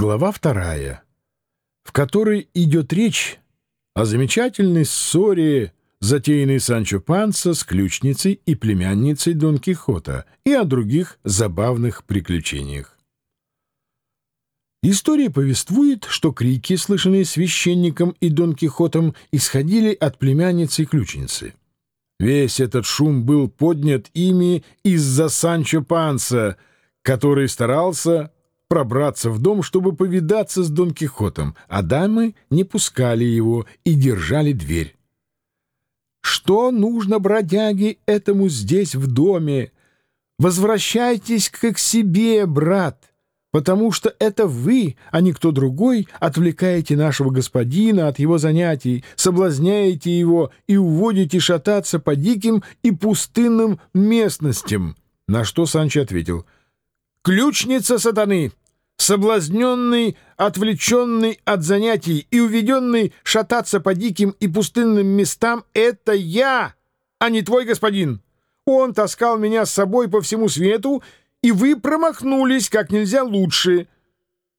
Глава вторая, в которой идет речь о замечательной ссоре, затеянной Санчо Панса с ключницей и племянницей Дон Кихота, и о других забавных приключениях. История повествует, что крики, слышанные священником и Дон Кихотом, исходили от племянницы и ключницы. Весь этот шум был поднят ими из-за Санчо Панса, который старался пробраться в дом, чтобы повидаться с Дон Кихотом, а дамы не пускали его и держали дверь. «Что нужно бродяге этому здесь в доме? Возвращайтесь к себе, брат!» потому что это вы, а не кто другой, отвлекаете нашего господина от его занятий, соблазняете его и уводите шататься по диким и пустынным местностям. На что Санчо ответил — ключница сатаны, соблазненный, отвлеченный от занятий и уведенный шататься по диким и пустынным местам — это я, а не твой господин. Он таскал меня с собой по всему свету, и вы промахнулись как нельзя лучше.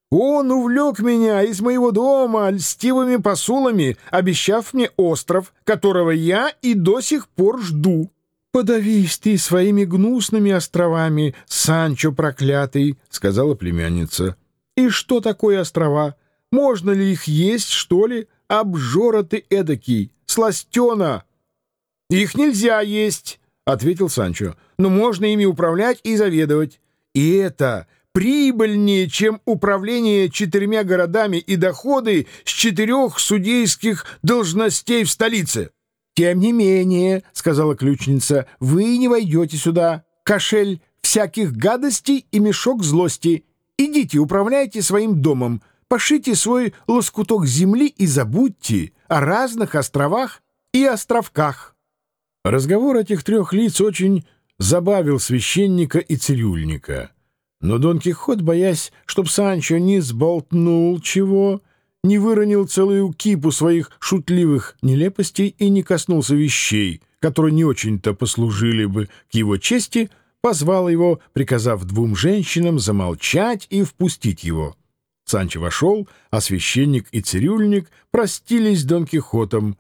Он увлек меня из моего дома льстивыми посулами, обещав мне остров, которого я и до сих пор жду. «Подавись ты своими гнусными островами, Санчо проклятый», — сказала племянница. «И что такое острова? Можно ли их есть, что ли? Обжора ты эдакий, сластена!» «Их нельзя есть», — ответил Санчо, «но можно ими управлять и заведовать. И это прибыльнее, чем управление четырьмя городами и доходы с четырех судейских должностей в столице». «Тем не менее», — сказала ключница, — «вы не войдете сюда. Кошель всяких гадостей и мешок злости. Идите, управляйте своим домом, пошите свой лоскуток земли и забудьте о разных островах и островках». Разговор этих трех лиц очень забавил священника и цирюльника. Но Дон Кихот, боясь, чтоб Санчо не сболтнул чего, не выронил целую кипу своих шутливых нелепостей и не коснулся вещей, которые не очень-то послужили бы к его чести, позвал его, приказав двум женщинам замолчать и впустить его. Санчо вошел, а священник и цирюльник простились с Дон Кихотом,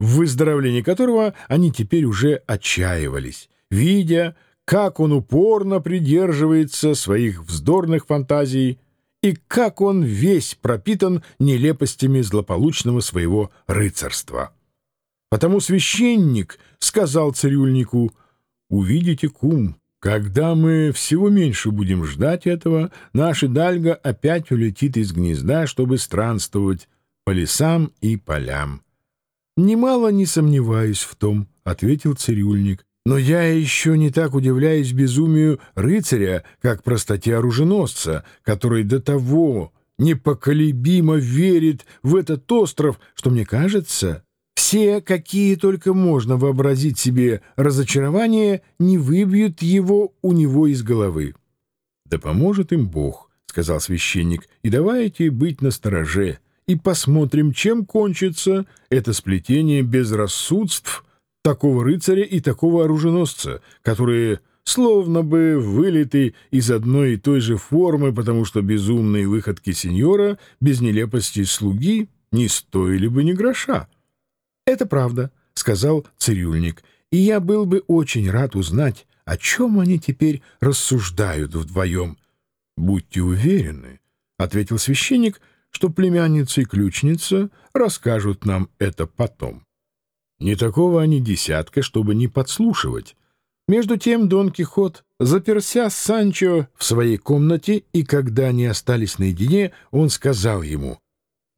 в выздоровлении которого они теперь уже отчаивались, видя, как он упорно придерживается своих вздорных фантазий, и как он весь пропитан нелепостями злополучного своего рыцарства. Потому священник сказал цирюльнику, «Увидите, кум, когда мы всего меньше будем ждать этого, наша дальга опять улетит из гнезда, чтобы странствовать по лесам и полям». «Немало не сомневаюсь в том», — ответил цирюльник, но я еще не так удивляюсь безумию рыцаря, как простоте оруженосца, который до того непоколебимо верит в этот остров, что, мне кажется, все, какие только можно вообразить себе разочарования, не выбьют его у него из головы. — Да поможет им Бог, — сказал священник, — и давайте быть настороже, и посмотрим, чем кончится это сплетение безрассудств — такого рыцаря и такого оруженосца, которые словно бы вылиты из одной и той же формы, потому что безумные выходки сеньора без нелепости слуги не стоили бы ни гроша. — Это правда, — сказал цирюльник, — и я был бы очень рад узнать, о чем они теперь рассуждают вдвоем. — Будьте уверены, — ответил священник, — что племянница и ключница расскажут нам это потом. Не такого они десятка, чтобы не подслушивать. Между тем Дон Кихот заперся с Санчо в своей комнате, и когда они остались наедине, он сказал ему,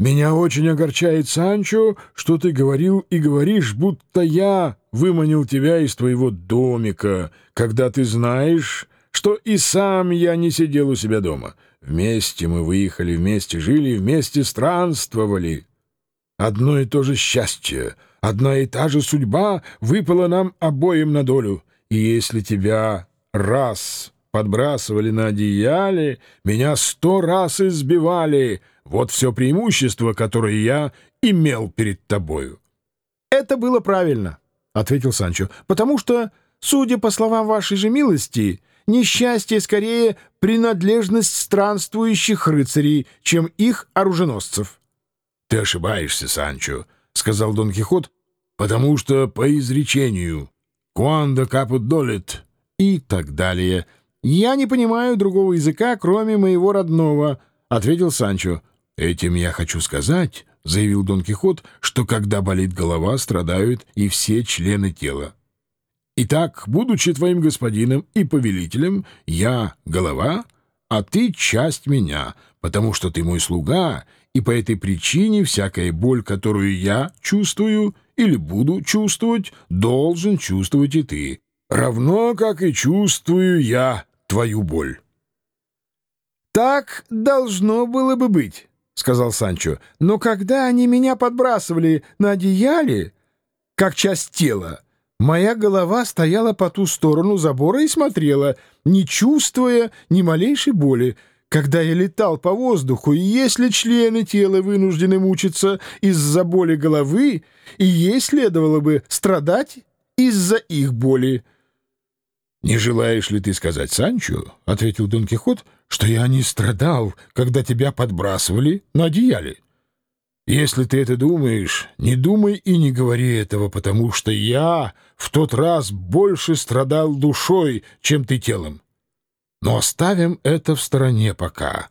«Меня очень огорчает, Санчо, что ты говорил и говоришь, будто я выманил тебя из твоего домика, когда ты знаешь, что и сам я не сидел у себя дома. Вместе мы выехали, вместе жили, вместе странствовали. Одно и то же счастье — Одна и та же судьба выпала нам обоим на долю. И если тебя раз подбрасывали на одеяле, меня сто раз избивали. Вот все преимущество, которое я имел перед тобою. — Это было правильно, — ответил Санчо, — потому что, судя по словам вашей же милости, Несчастье скорее принадлежность странствующих рыцарей, чем их оруженосцев. — Ты ошибаешься, Санчо, — сказал Дон Кихот, — потому что по изречению «Куанда капут долет» и так далее. — Я не понимаю другого языка, кроме моего родного, — ответил Санчо. — Этим я хочу сказать, — заявил Дон Кихот, — что когда болит голова, страдают и все члены тела. Итак, будучи твоим господином и повелителем, я — голова, а ты — часть меня, потому что ты мой слуга, и по этой причине всякая боль, которую я чувствую или буду чувствовать, должен чувствовать и ты, равно как и чувствую я твою боль. «Так должно было бы быть», — сказал Санчо, — «но когда они меня подбрасывали на одеяле, как часть тела, Моя голова стояла по ту сторону забора и смотрела, не чувствуя ни малейшей боли. Когда я летал по воздуху, и если члены тела вынуждены мучиться из-за боли головы, и ей следовало бы страдать из-за их боли. — Не желаешь ли ты сказать Санчо, — ответил Дон Кихот, — что я не страдал, когда тебя подбрасывали на одеяле? — если ты это думаешь, не думай и не говори этого, потому что я в тот раз больше страдал душой, чем ты телом. Но оставим это в стороне пока.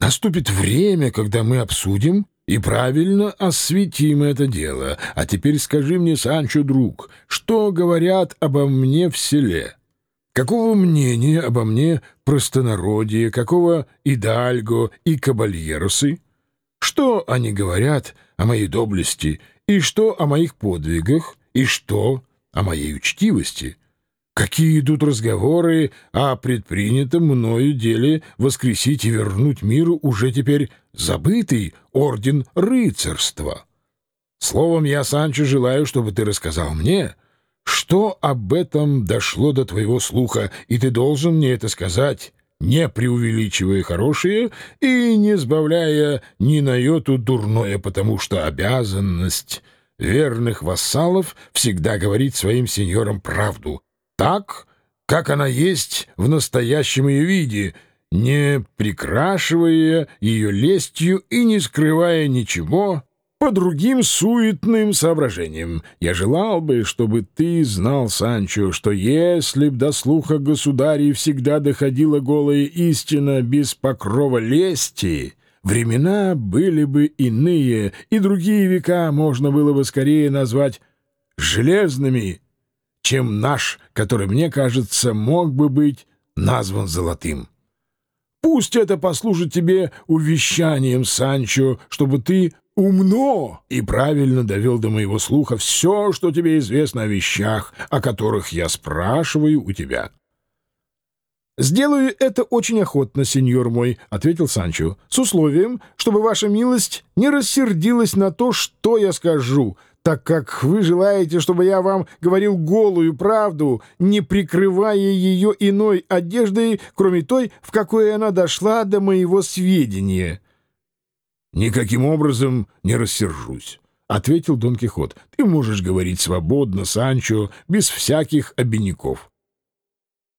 Наступит время, когда мы обсудим и правильно осветим это дело. А теперь скажи мне, Санчо, друг, что говорят обо мне в селе? Какого мнения обо мне простонародье, какого идальго и кабальеросы? Что они говорят о моей доблести, и что о моих подвигах, и что о моей учтивости? Какие идут разговоры о предпринятом мною деле воскресить и вернуть миру уже теперь забытый орден рыцарства? Словом, я, Санчо, желаю, чтобы ты рассказал мне, что об этом дошло до твоего слуха, и ты должен мне это сказать» не преувеличивая хорошее и не сбавляя ни на йоту дурное, потому что обязанность верных вассалов всегда говорить своим сеньорам правду, так, как она есть в настоящем ее виде, не прикрашивая ее лестью и не скрывая ничего, по другим суетным соображениям. Я желал бы, чтобы ты знал, Санчо, что если б до слуха государей всегда доходила голая истина без покрова лести, времена были бы иные, и другие века можно было бы скорее назвать железными, чем наш, который, мне кажется, мог бы быть назван золотым. Пусть это послужит тебе увещанием, Санчо, чтобы ты умно и правильно довел до моего слуха все, что тебе известно о вещах, о которых я спрашиваю у тебя. «Сделаю это очень охотно, сеньор мой», — ответил Санчо, — «с условием, чтобы ваша милость не рассердилась на то, что я скажу, так как вы желаете, чтобы я вам говорил голую правду, не прикрывая ее иной одеждой, кроме той, в какой она дошла до моего сведения». «Никаким образом не рассержусь», — ответил Дон Кихот. «Ты можешь говорить свободно, Санчо, без всяких обиняков».